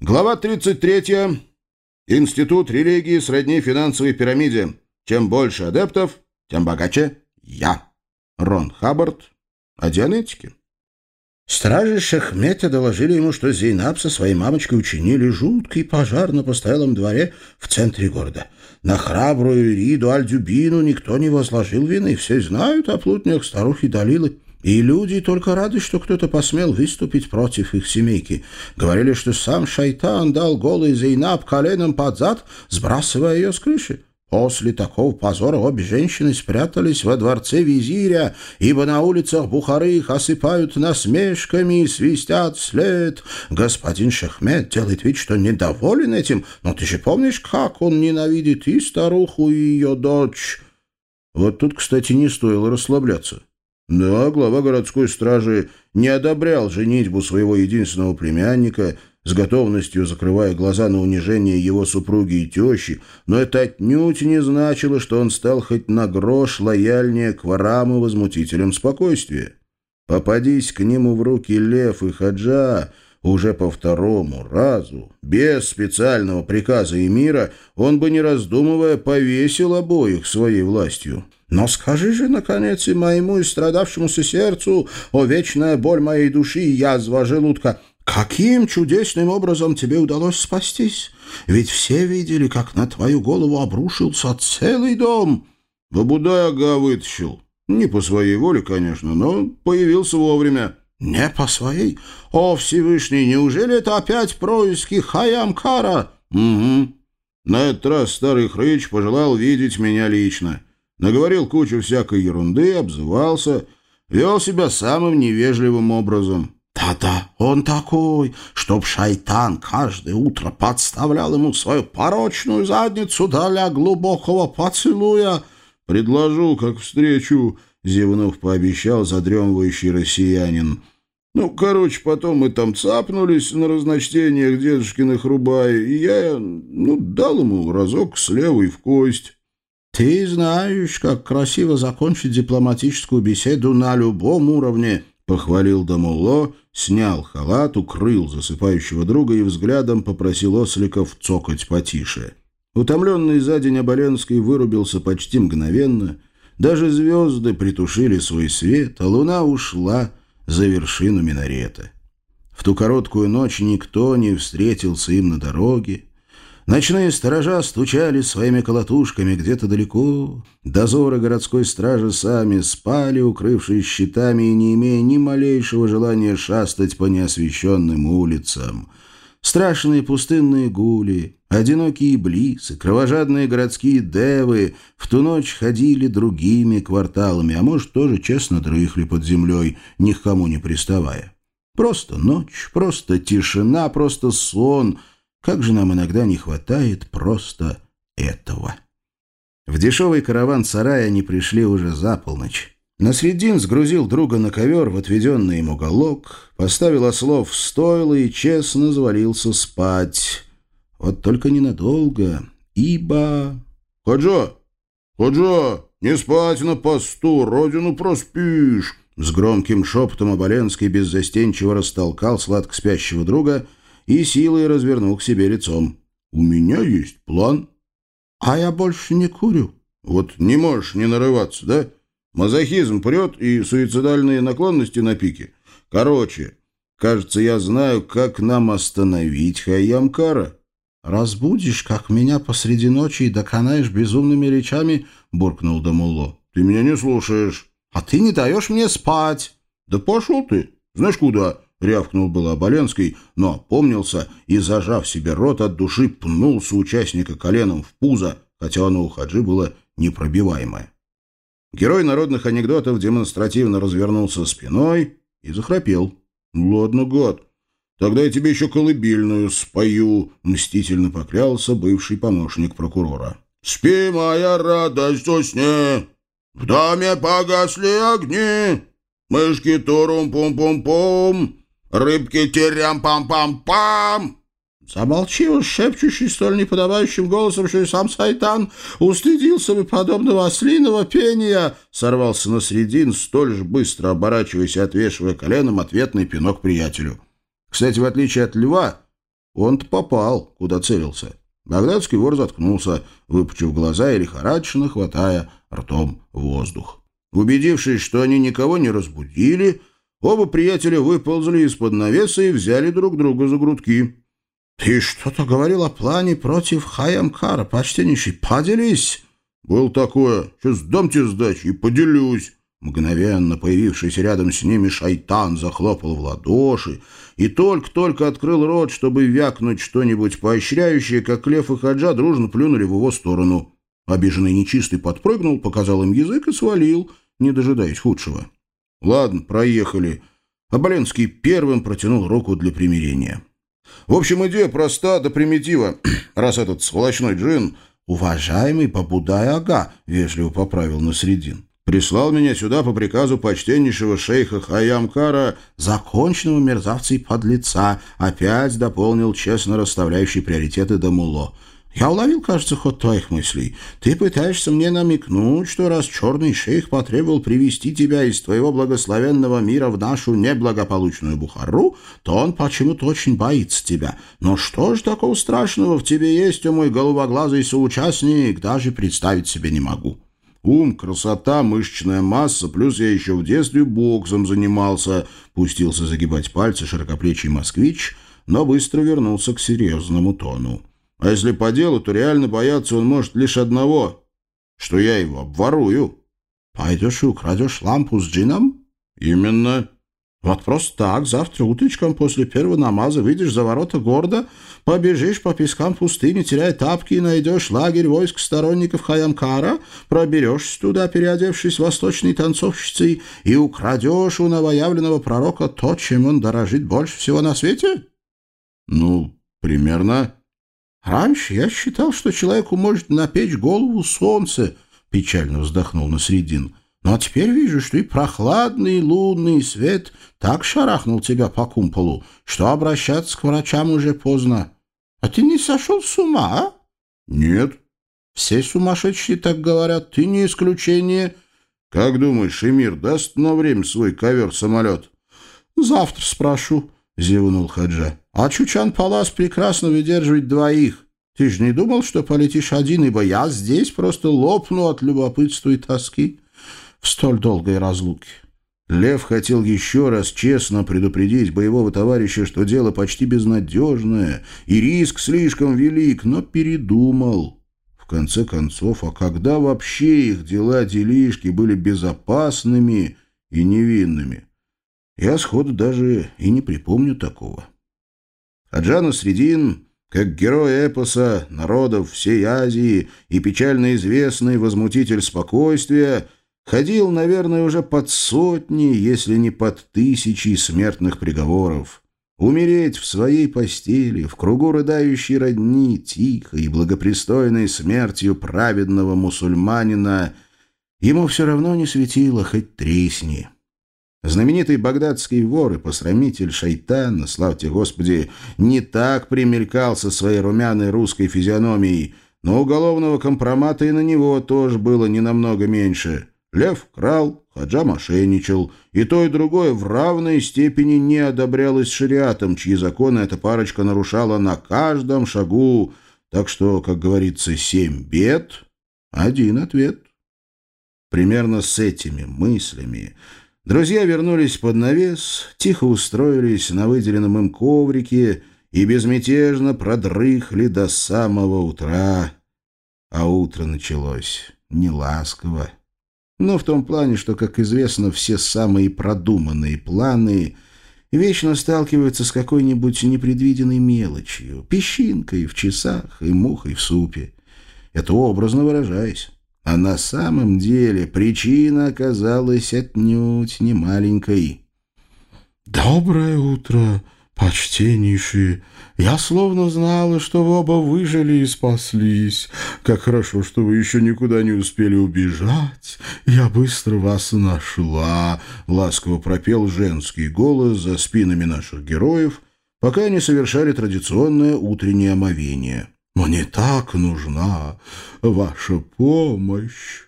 Глава 33. Институт религии сродни финансовой пирамиде. Чем больше адептов, тем богаче я. Рон Хаббард о дианетике. Стражи Шахмета доложили ему, что Зейнаб со своей мамочкой учинили жуткий пожар на постоялом дворе в центре города. На храбрую Риду Альдюбину никто не возложил вины. Все знают о плутнях старухи Далилы. И люди только рады, что кто-то посмел выступить против их семейки. Говорили, что сам шайтан дал голый Зейнаб коленом под зад, сбрасывая ее с крыши. После такого позора обе женщины спрятались во дворце визиря, ибо на улицах Бухары их осыпают насмешками и свистят вслед. Господин Шахмед делает вид, что недоволен этим, но ты же помнишь, как он ненавидит и старуху, и ее дочь. Вот тут, кстати, не стоило расслабляться. Да, глава городской стражи не одобрял женитьбу своего единственного племянника — с готовностью закрывая глаза на унижение его супруги и тещи, но это отнюдь не значило, что он стал хоть на грош лояльнее к ворам и возмутителям спокойствия. Попадись к нему в руки лев и хаджа, уже по второму разу, без специального приказа и мира, он бы, не раздумывая, повесил обоих своей властью. Но скажи же, наконец, и моему истрадавшемуся сердцу, о вечная боль моей души и язва желудка, Каким чудесным образом тебе удалось спастись? Ведь все видели, как на твою голову обрушился целый дом. Бабудай ага вытащил. Не по своей воле, конечно, но появился вовремя. Не по своей? О, Всевышний, неужели это опять происки Хаямкара? Угу. На этот раз старый хрыч пожелал видеть меня лично. Наговорил кучу всякой ерунды, обзывался, вел себя самым невежливым образом. Да-да, он такой, чтоб шайтан каждое утро подставлял ему свою порочную задницу для глубокого поцелуя. «Предложу, как встречу», — зевнув, пообещал задремывающий россиянин. «Ну, короче, потом мы там цапнулись на разночтениях дедушкиных рубай, и я, ну, дал ему разок слева и в кость». «Ты знаешь, как красиво закончить дипломатическую беседу на любом уровне», Похвалил Дамулло, снял халат, укрыл засыпающего друга и взглядом попросил осликов цокать потише. Утомленный за день Оболенский вырубился почти мгновенно. Даже звезды притушили свой свет, а луна ушла за вершину минарета. В ту короткую ночь никто не встретился им на дороге, Ночные сторожа стучали своими колотушками где-то далеко. Дозоры городской стражи сами спали, укрывшись щитами и не имея ни малейшего желания шастать по неосвещенным улицам. Страшные пустынные гули, одинокие блисы, кровожадные городские девы в ту ночь ходили другими кварталами, а может, тоже честно дрыхли под землей, ни к кому не приставая. Просто ночь, просто тишина, просто сон — как же нам иногда не хватает просто этого. В дешевый караван-сарай они пришли уже за полночь. Насредин сгрузил друга на ковер в отведенный им уголок, поставил ослов в стойло и честно завалился спать. Вот только ненадолго, ибо... «Хаджа! Хаджа! Не спать на посту, родину проспишь!» С громким шепотом Оболенский беззастенчиво растолкал сладко спящего друга — и силой развернул к себе лицом. «У меня есть план». «А я больше не курю». «Вот не можешь не нарываться, да? Мазохизм прет и суицидальные наклонности на пике. Короче, кажется, я знаю, как нам остановить Хайямкара». «Разбудишь, как меня посреди ночи и доконаешь безумными речами», — буркнул Дамулло. «Ты меня не слушаешь». «А ты не даешь мне спать». «Да пошел ты. Знаешь куда?» — рявкнул было Оболенский, но опомнился и, зажав себе рот от души, пнул соучастника коленом в пузо, хотя оно у Хаджи было непробиваемое. Герой народных анекдотов демонстративно развернулся спиной и захрапел. «Ладно, гад, тогда я тебе еще колыбельную спою», — мстительно поклялся бывший помощник прокурора. «Спи, моя радость, усни! В доме погасли огни, мышки турум-пум-пум-пум, Рыбки терям-пам-пам-пам!» Замолчи уж, шепчущий столь неподобающим голосом, что и сам Сайтан устыдился бы подобного ослиного пения, сорвался на средин, столь же быстро оборачиваясь и отвешивая коленом ответный пинок приятелю. Кстати, в отличие от льва, Он-то попал, куда целился. Багдадский вор заткнулся, выпучив глаза и лихорадочно хватая ртом воздух. Убедившись, что они никого не разбудили, оба приятеля выползли из-под навеса и взяли друг друга за грудки. «Ты что-то говорил о плане против Хаямкара, почтеннейший. Поделись!» «Был такое. Сейчас дамте сдачи и поделюсь». Мгновенно появившийся рядом с ними шайтан захлопал в ладоши и только-только открыл рот, чтобы вякнуть что-нибудь поощряющее, как Лев и Хаджа дружно плюнули в его сторону. Обиженный нечистый подпрыгнул, показал им язык и свалил, не дожидаясь худшего. «Ладно, проехали». Абаленский первым протянул руку для примирения. В общем, идея проста до примитива. Раз этот сволочной джин... «Уважаемый Бабудай-ага», — вежливо поправил на средин. «Прислал меня сюда по приказу почтеннейшего шейха Хаямкара, законченного мерзавца и подлеца», опять дополнил честно расставляющий приоритеты Дамуло. Я уловил, кажется, ход твоих мыслей. Ты пытаешься мне намекнуть, что раз черный шейх потребовал привести тебя из твоего благословенного мира в нашу неблагополучную Бухару, то он почему-то очень боится тебя. Но что ж такого страшного в тебе есть, о мой голубоглазый соучастник, даже представить себе не могу». Ум, красота, мышечная масса, плюс я еще в детстве боксом занимался. Пустился загибать пальцы широкоплечий москвич, но быстро вернулся к серьезному тону. А если по делу, то реально бояться он может лишь одного, что я его обворую. Пойдешь и украдешь лампу с джином? Именно. Вот просто так, завтра утречком после первого намаза выйдешь за ворота города, побежишь по пескам пустыни, теряя тапки, и найдешь лагерь войск сторонников Хаямкара, проберешься туда, переодевшись восточной танцовщицей, и украдешь у новоявленного пророка то, чем он дорожит больше всего на свете? Ну, примерно. Раньше я считал, что человеку может напечь голову солнце, — печально вздохнул на средин. Но теперь вижу, что и прохладный лунный свет так шарахнул тебя по кумполу, что обращаться к врачам уже поздно. А ты не сошел с ума, а? Нет. Все сумасшедшие так говорят, ты не исключение. Как думаешь, Эмир даст на время свой ковер-самолет? Завтра спрошу, — зевнул Хаджа. А Чучан-Палас прекрасно выдерживает двоих. Ты же не думал, что полетишь один, ибо я здесь просто лопну от любопытства и тоски в столь долгой разлуке. Лев хотел еще раз честно предупредить боевого товарища, что дело почти безнадежное, и риск слишком велик, но передумал. В конце концов, а когда вообще их дела-делишки были безопасными и невинными? Я сходу даже и не припомню такого. Аджана Средин, как герой эпоса народов всей Азии и печально известный возмутитель спокойствия, ходил, наверное, уже под сотни, если не под тысячи смертных приговоров. Умереть в своей постели, в кругу рыдающей родни, тихой и благопристойной смертью праведного мусульманина, ему все равно не светило хоть тресни. Знаменитый багдадский вор и посрамитель шайтана, славьте Господи, не так примелькался своей румяной русской физиономией, но уголовного компромата и на него тоже было не намного меньше. Лев крал, Хаджа мошенничал, и то и другое в равной степени не одобрялось шариатом, чьи законы эта парочка нарушала на каждом шагу, так что, как говорится, семь бед — один ответ. Примерно с этими мыслями Друзья вернулись под навес, тихо устроились на выделенном им коврике и безмятежно продрыхли до самого утра. А утро началось неласково. Но в том плане, что, как известно, все самые продуманные планы вечно сталкиваются с какой-нибудь непредвиденной мелочью, песчинкой в часах и мухой в супе. Это образно выражаясь. А на самом деле причина оказалась отнюдь не маленькой. «Доброе утро, почтеннейшие! Я словно знала, что вы оба выжили и спаслись. Как хорошо, что вы еще никуда не успели убежать. Я быстро вас нашла!» — ласково пропел женский голос за спинами наших героев, пока они совершали традиционное утреннее омовение. Мне так нужна ваша помощь.